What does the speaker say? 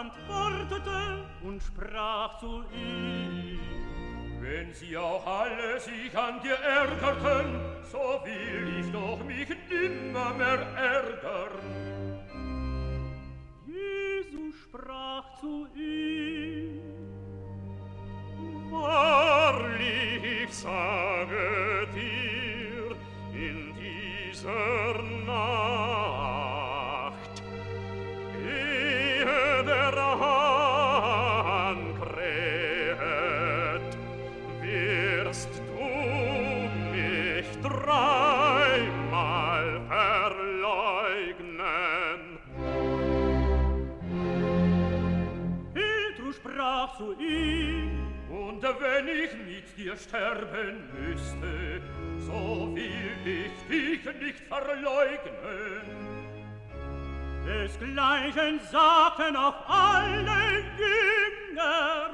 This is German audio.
antwortete und sprach zu ihm, Wenn sie auch alle sich an dir ärgerten, so will ich doch mich nimmer mehr ärgern. Wirst du mich dreimal verleugnen. Petrus sprach zu ihm, Und wenn ich mit dir sterben müsste, so will ich dich nicht verleugnen. desgleichen sagten auch alle Jünger,